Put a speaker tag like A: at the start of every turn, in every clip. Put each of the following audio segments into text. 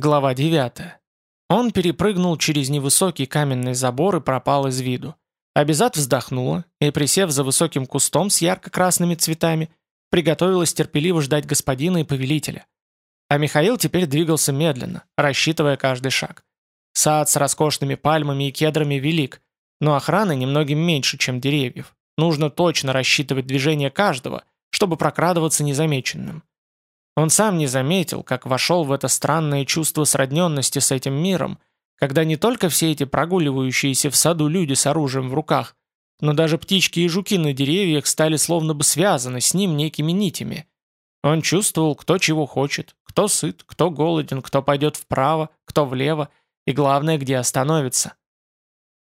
A: Глава 9. Он перепрыгнул через невысокий каменный забор и пропал из виду. Абизат вздохнула и, присев за высоким кустом с ярко-красными цветами, приготовилась терпеливо ждать господина и повелителя. А Михаил теперь двигался медленно, рассчитывая каждый шаг. Сад с роскошными пальмами и кедрами велик, но охраны немногим меньше, чем деревьев. Нужно точно рассчитывать движение каждого, чтобы прокрадываться незамеченным. Он сам не заметил, как вошел в это странное чувство сродненности с этим миром, когда не только все эти прогуливающиеся в саду люди с оружием в руках, но даже птички и жуки на деревьях стали словно бы связаны с ним некими нитями. Он чувствовал, кто чего хочет, кто сыт, кто голоден, кто пойдет вправо, кто влево, и главное, где остановится.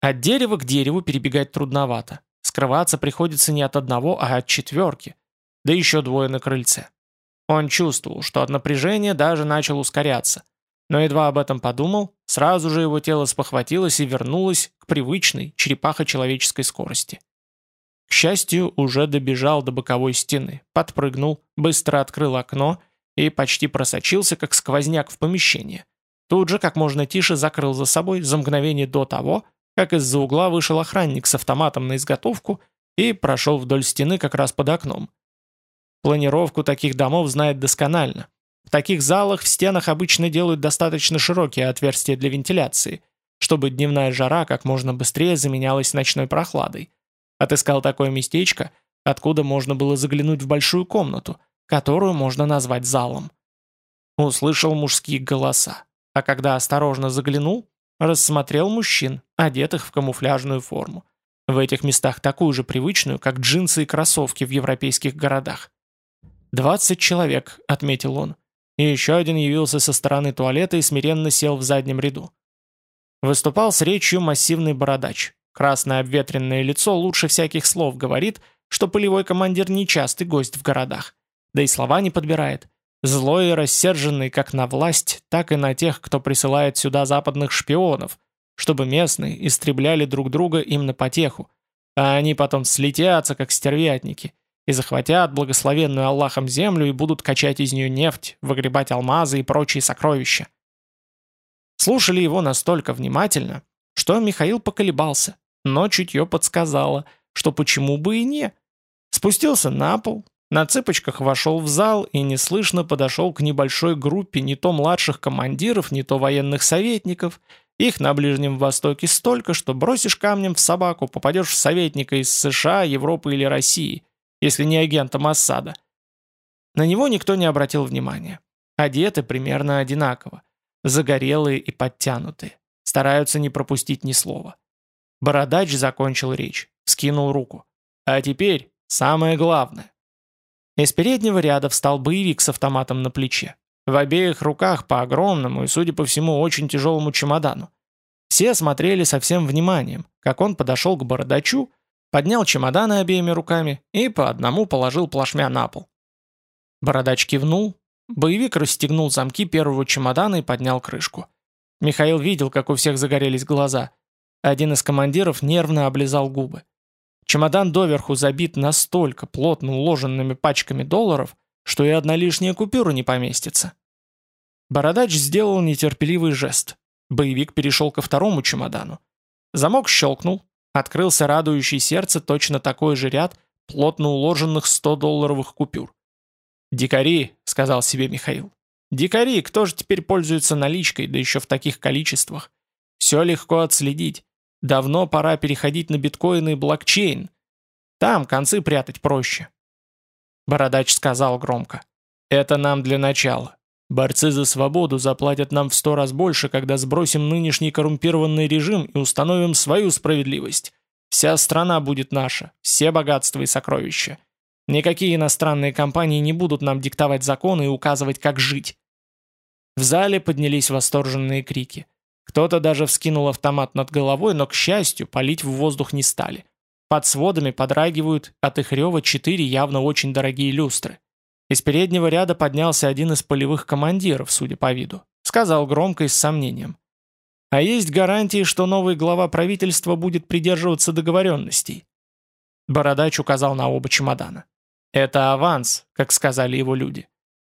A: От дерева к дереву перебегать трудновато. Скрываться приходится не от одного, а от четверки. Да еще двое на крыльце. Он чувствовал, что от напряжения даже начал ускоряться. Но едва об этом подумал, сразу же его тело спохватилось и вернулось к привычной черепахо-человеческой скорости. К счастью, уже добежал до боковой стены, подпрыгнул, быстро открыл окно и почти просочился, как сквозняк в помещение. Тут же как можно тише закрыл за собой за мгновение до того, как из-за угла вышел охранник с автоматом на изготовку и прошел вдоль стены как раз под окном. Планировку таких домов знает досконально. В таких залах в стенах обычно делают достаточно широкие отверстия для вентиляции, чтобы дневная жара как можно быстрее заменялась ночной прохладой. Отыскал такое местечко, откуда можно было заглянуть в большую комнату, которую можно назвать залом. Услышал мужские голоса, а когда осторожно заглянул, рассмотрел мужчин, одетых в камуфляжную форму. В этих местах такую же привычную, как джинсы и кроссовки в европейских городах. «Двадцать человек», — отметил он. И еще один явился со стороны туалета и смиренно сел в заднем ряду. Выступал с речью массивный бородач. Красное обветренное лицо лучше всяких слов говорит, что полевой командир нечастый гость в городах. Да и слова не подбирает. Злой и рассерженный как на власть, так и на тех, кто присылает сюда западных шпионов, чтобы местные истребляли друг друга им на потеху, а они потом слетятся, как стервятники, и захватят благословенную Аллахом землю и будут качать из нее нефть, выгребать алмазы и прочие сокровища. Слушали его настолько внимательно, что Михаил поколебался, но чутье подсказало, что почему бы и не. Спустился на пол, на цыпочках вошел в зал и неслышно подошел к небольшой группе не то младших командиров, не то военных советников. Их на Ближнем Востоке столько, что бросишь камнем в собаку, попадешь в советника из США, Европы или России если не агента Массада. На него никто не обратил внимания. Одеты примерно одинаково. Загорелые и подтянутые. Стараются не пропустить ни слова. Бородач закончил речь, скинул руку. А теперь самое главное. Из переднего ряда встал боевик с автоматом на плече. В обеих руках по огромному и, судя по всему, очень тяжелому чемодану. Все смотрели со всем вниманием, как он подошел к бородачу поднял чемоданы обеими руками и по одному положил плашмя на пол. Бородач кивнул, боевик расстегнул замки первого чемодана и поднял крышку. Михаил видел, как у всех загорелись глаза. Один из командиров нервно облизал губы. Чемодан доверху забит настолько плотно уложенными пачками долларов, что и одна лишняя купюра не поместится. Бородач сделал нетерпеливый жест. Боевик перешел ко второму чемодану. Замок щелкнул, Открылся радующий сердце точно такой же ряд плотно уложенных 100-долларовых купюр. «Дикари», — сказал себе Михаил. «Дикари, кто же теперь пользуется наличкой, да еще в таких количествах? Все легко отследить. Давно пора переходить на биткоины и блокчейн. Там концы прятать проще». Бородач сказал громко. «Это нам для начала. Борцы за свободу заплатят нам в сто раз больше, когда сбросим нынешний коррумпированный режим и установим свою справедливость. Вся страна будет наша, все богатства и сокровища. Никакие иностранные компании не будут нам диктовать законы и указывать, как жить. В зале поднялись восторженные крики. Кто-то даже вскинул автомат над головой, но, к счастью, палить в воздух не стали. Под сводами подрагивают от их рева четыре явно очень дорогие люстры. Из переднего ряда поднялся один из полевых командиров, судя по виду. Сказал громко и с сомнением. А есть гарантии, что новый глава правительства будет придерживаться договоренностей? Бородач указал на оба чемодана. Это аванс, как сказали его люди.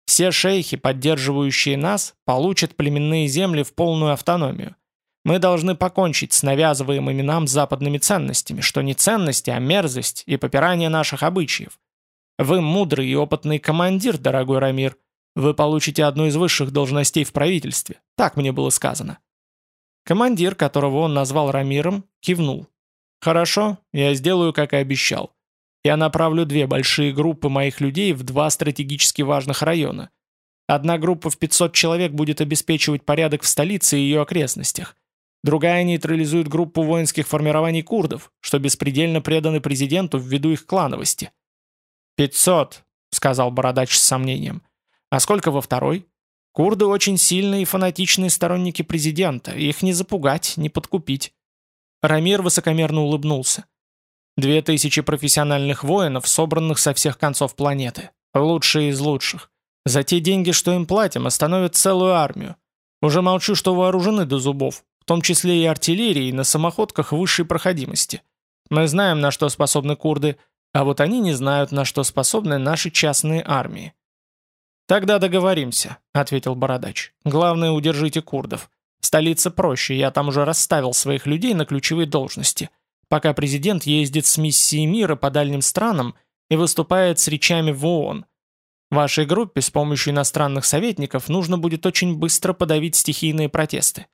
A: Все шейхи, поддерживающие нас, получат племенные земли в полную автономию. Мы должны покончить с навязываемыми нам западными ценностями, что не ценности, а мерзость и попирание наших обычаев. Вы мудрый и опытный командир, дорогой Рамир. Вы получите одну из высших должностей в правительстве. Так мне было сказано. Командир, которого он назвал Рамиром, кивнул. «Хорошо, я сделаю, как и обещал. Я направлю две большие группы моих людей в два стратегически важных района. Одна группа в 500 человек будет обеспечивать порядок в столице и ее окрестностях. Другая нейтрализует группу воинских формирований курдов, что беспредельно преданы президенту ввиду их клановости. «Пятьсот», — сказал Бородач с сомнением. «А сколько во второй?» «Курды очень сильные и фанатичные сторонники президента, их не запугать, не подкупить». Рамир высокомерно улыбнулся. «Две тысячи профессиональных воинов, собранных со всех концов планеты. Лучшие из лучших. За те деньги, что им платим, остановят целую армию. Уже молчу, что вооружены до зубов, в том числе и артиллерией на самоходках высшей проходимости. Мы знаем, на что способны курды, а вот они не знают, на что способны наши частные армии. «Тогда договоримся», — ответил Бородач. «Главное, удержите курдов. Столица проще, я там уже расставил своих людей на ключевые должности. Пока президент ездит с миссией мира по дальним странам и выступает с речами в ООН. Вашей группе с помощью иностранных советников нужно будет очень быстро подавить стихийные протесты».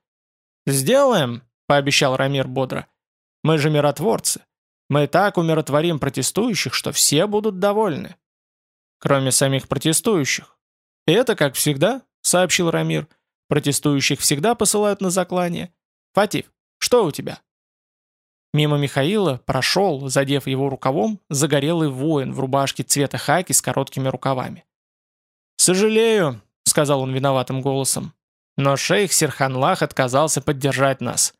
A: «Сделаем», — пообещал Рамир бодро. «Мы же миротворцы. Мы так умиротворим протестующих, что все будут довольны. Кроме самих протестующих. И это как всегда, сообщил Рамир. Протестующих всегда посылают на заклание. Фатив, что у тебя? Мимо Михаила прошел, задев его рукавом, загорелый воин в рубашке цвета хаки с короткими рукавами. «Сожалею», — сказал он виноватым голосом, «но шейх Серханлах отказался поддержать нас.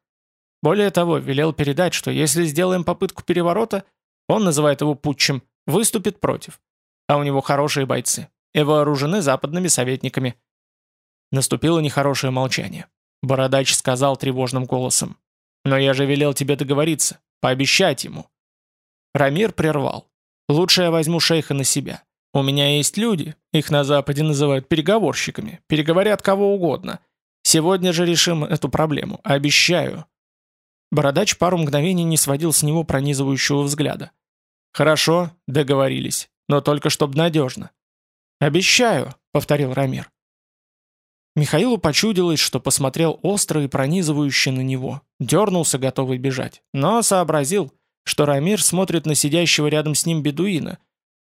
A: Более того, велел передать, что если сделаем попытку переворота, он называет его путчем, выступит против. А у него хорошие бойцы и вооружены западными советниками. Наступило нехорошее молчание. Бородач сказал тревожным голосом. «Но я же велел тебе договориться, пообещать ему». Рамир прервал. «Лучше я возьму шейха на себя. У меня есть люди, их на Западе называют переговорщиками, переговорят кого угодно. Сегодня же решим эту проблему, обещаю». Бородач пару мгновений не сводил с него пронизывающего взгляда. «Хорошо, договорились, но только чтоб надежно». «Обещаю», — повторил Рамир. Михаилу почудилось, что посмотрел остро и пронизывающе на него, дернулся, готовый бежать, но сообразил, что Рамир смотрит на сидящего рядом с ним бедуина,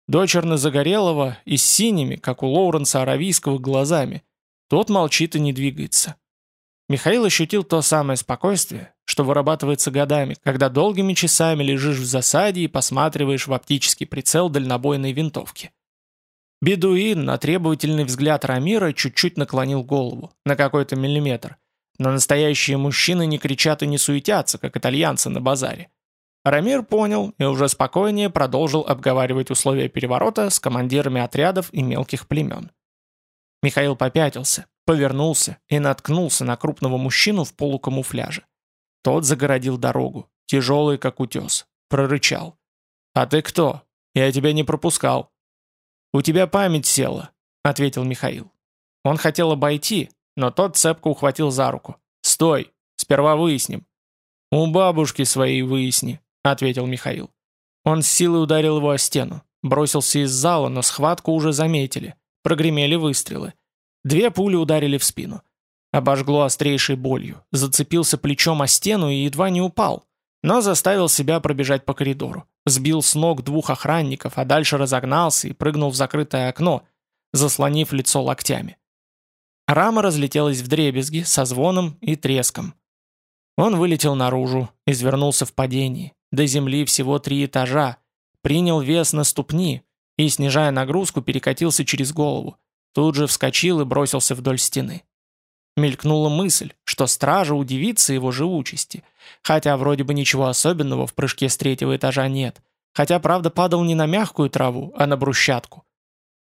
A: дочерно загорелого и с синими, как у Лоуренса Аравийского, глазами. Тот молчит и не двигается. Михаил ощутил то самое спокойствие, что вырабатывается годами, когда долгими часами лежишь в засаде и посматриваешь в оптический прицел дальнобойной винтовки. Бедуин на требовательный взгляд Рамира чуть-чуть наклонил голову, на какой-то миллиметр. Но настоящие мужчины не кричат и не суетятся, как итальянцы на базаре. Рамир понял и уже спокойнее продолжил обговаривать условия переворота с командирами отрядов и мелких племен. Михаил попятился, повернулся и наткнулся на крупного мужчину в полукамуфляже. Тот загородил дорогу, тяжелый как утес, прорычал. «А ты кто? Я тебя не пропускал». «У тебя память села», — ответил Михаил. Он хотел обойти, но тот цепко ухватил за руку. «Стой! Сперва выясним». «У бабушки своей выясни», — ответил Михаил. Он с силой ударил его о стену. Бросился из зала, но схватку уже заметили. Прогремели выстрелы. Две пули ударили в спину. Обожгло острейшей болью, зацепился плечом о стену и едва не упал, но заставил себя пробежать по коридору. Сбил с ног двух охранников, а дальше разогнался и прыгнул в закрытое окно, заслонив лицо локтями. Рама разлетелась в дребезги со звоном и треском. Он вылетел наружу, извернулся в падении. До земли всего три этажа, принял вес на ступни и, снижая нагрузку, перекатился через голову. Тут же вскочил и бросился вдоль стены. Мелькнула мысль, что стража удивится его живучести, хотя вроде бы ничего особенного в прыжке с третьего этажа нет, хотя, правда, падал не на мягкую траву, а на брусчатку.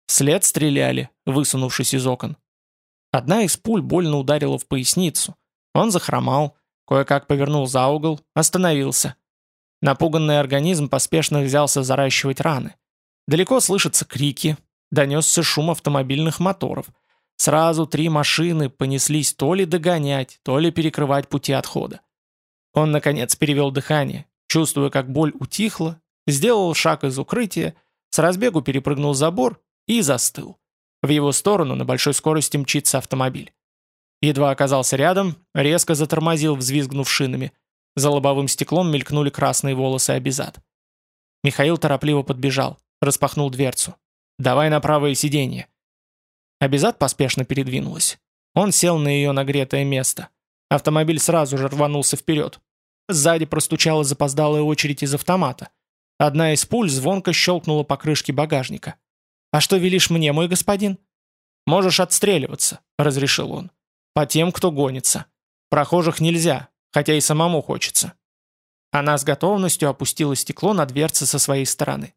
A: Вслед стреляли, высунувшись из окон. Одна из пуль больно ударила в поясницу. Он захромал, кое-как повернул за угол, остановился. Напуганный организм поспешно взялся заращивать раны. Далеко слышатся крики, донесся шум автомобильных моторов. Сразу три машины понеслись то ли догонять, то ли перекрывать пути отхода. Он, наконец, перевел дыхание, чувствуя, как боль утихла, сделал шаг из укрытия, с разбегу перепрыгнул забор и застыл. В его сторону на большой скорости мчится автомобиль. Едва оказался рядом, резко затормозил, взвизгнув шинами. За лобовым стеклом мелькнули красные волосы Абизад. Михаил торопливо подбежал, распахнул дверцу. «Давай на правое сиденье». Абизад поспешно передвинулась. Он сел на ее нагретое место. Автомобиль сразу же рванулся вперед. Сзади простучала запоздалая очередь из автомата. Одна из пуль звонко щелкнула по крышке багажника. «А что велишь мне, мой господин?» «Можешь отстреливаться», — разрешил он. «По тем, кто гонится. Прохожих нельзя, хотя и самому хочется». Она с готовностью опустила стекло на дверцы со своей стороны.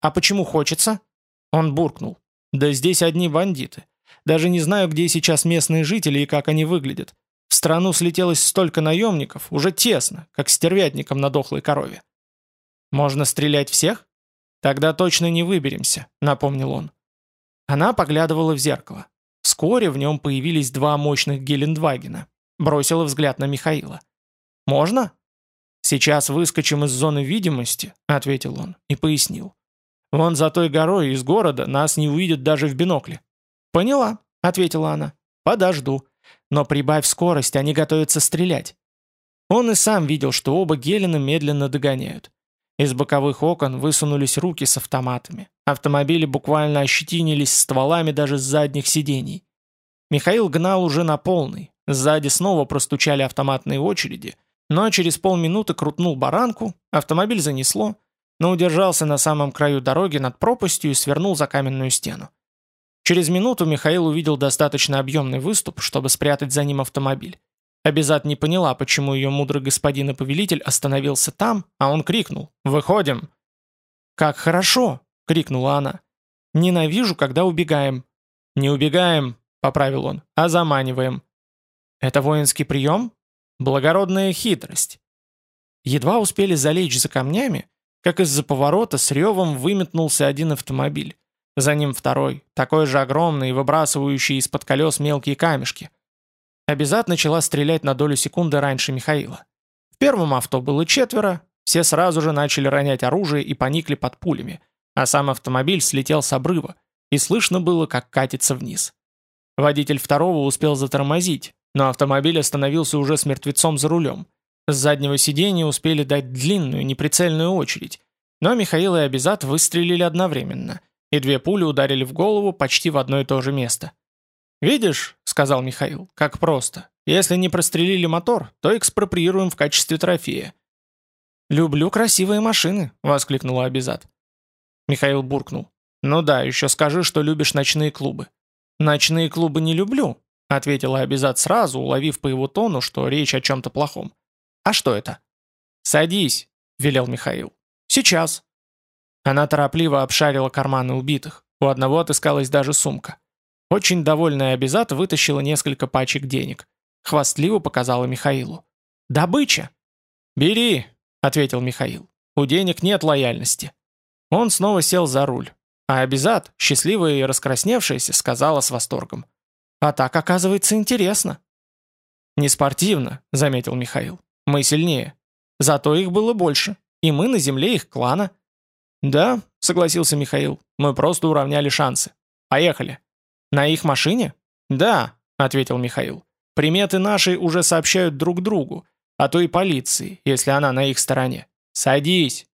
A: «А почему хочется?» Он буркнул. «Да здесь одни бандиты. Даже не знаю, где сейчас местные жители и как они выглядят. В страну слетелось столько наемников, уже тесно, как стервятником на дохлой корове. «Можно стрелять всех?» «Тогда точно не выберемся», — напомнил он. Она поглядывала в зеркало. Вскоре в нем появились два мощных Гелендвагена. Бросила взгляд на Михаила. «Можно?» «Сейчас выскочим из зоны видимости», — ответил он и пояснил. «Вон за той горой из города нас не увидят даже в бинокле». «Поняла», — ответила она. «Подожду. Но прибавь скорость, они готовятся стрелять». Он и сам видел, что оба Гелена медленно догоняют. Из боковых окон высунулись руки с автоматами. Автомобили буквально ощетинились стволами даже с задних сидений. Михаил гнал уже на полный. Сзади снова простучали автоматные очереди, но через полминуты крутнул баранку, автомобиль занесло, но удержался на самом краю дороги над пропастью и свернул за каменную стену. Через минуту Михаил увидел достаточно объемный выступ, чтобы спрятать за ним автомобиль. Абизат не поняла, почему ее мудрый господин и повелитель остановился там, а он крикнул «Выходим!». «Как хорошо!» — крикнула она. «Ненавижу, когда убегаем». «Не убегаем», — поправил он, — «а заманиваем». «Это воинский прием?» «Благородная хитрость». Едва успели залечь за камнями, как из-за поворота с ревом выметнулся один автомобиль. За ним второй, такой же огромный и выбрасывающий из-под колес мелкие камешки. Абизат начала стрелять на долю секунды раньше Михаила. В первом авто было четверо, все сразу же начали ронять оружие и поникли под пулями, а сам автомобиль слетел с обрыва, и слышно было, как катится вниз. Водитель второго успел затормозить, но автомобиль остановился уже с мертвецом за рулем. С заднего сиденья успели дать длинную, неприцельную очередь, но Михаил и Абизат выстрелили одновременно, и две пули ударили в голову почти в одно и то же место. «Видишь», — сказал Михаил, — «как просто. Если не прострелили мотор, то экспроприируем в качестве трофея». «Люблю красивые машины», — воскликнула Абизад. Михаил буркнул. «Ну да, еще скажи, что любишь ночные клубы». «Ночные клубы не люблю», — ответила Абизад сразу, уловив по его тону, что речь о чем-то плохом. «А что это?» «Садись», — велел Михаил. «Сейчас». Она торопливо обшарила карманы убитых. У одного отыскалась даже сумка. Очень довольная Абизат вытащила несколько пачек денег. Хвастливо показала Михаилу. «Добыча!» «Бери!» — ответил Михаил. «У денег нет лояльности». Он снова сел за руль. А Абизат, счастливая и раскрасневшаяся, сказала с восторгом. «А так, оказывается, интересно». «Не спортивно», — заметил Михаил. «Мы сильнее. Зато их было больше. И мы на земле их клана». «Да», — согласился Михаил. «Мы просто уравняли шансы. Поехали». «На их машине?» «Да», — ответил Михаил. «Приметы наши уже сообщают друг другу, а то и полиции, если она на их стороне. Садись!»